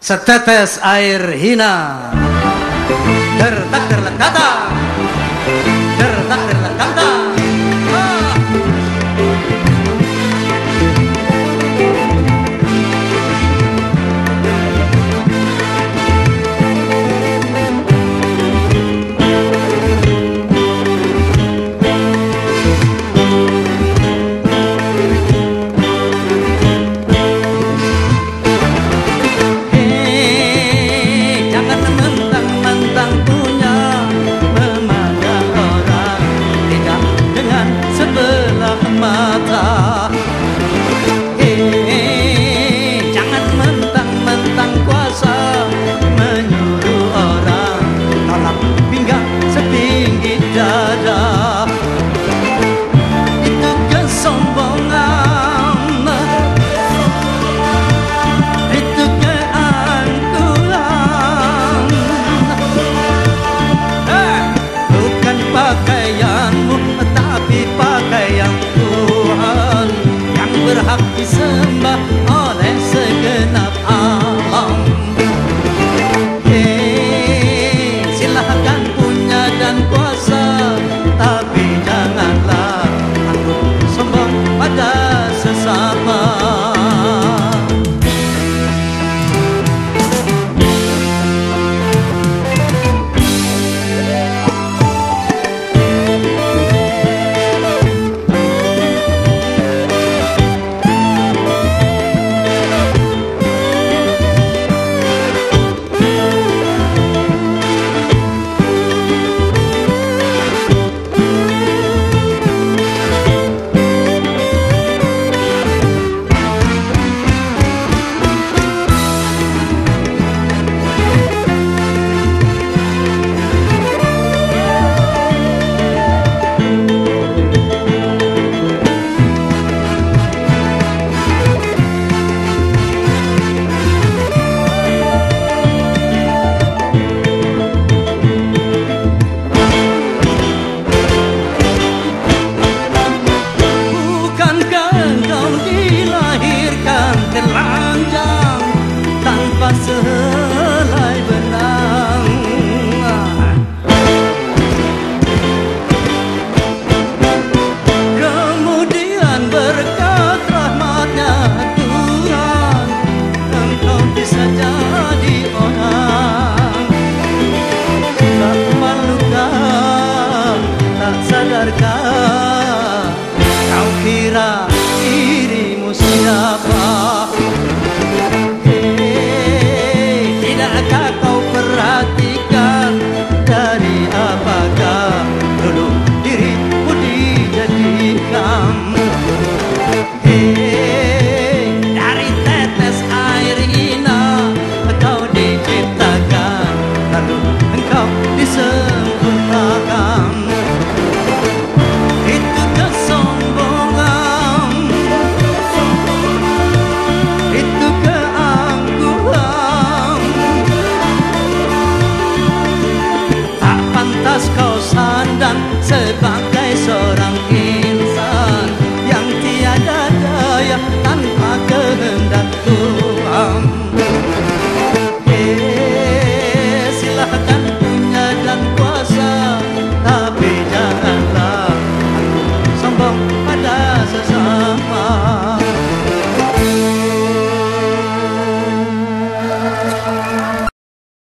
setetes air hina tertak terlekata amar. sadarkah kau kira dirimu siapa?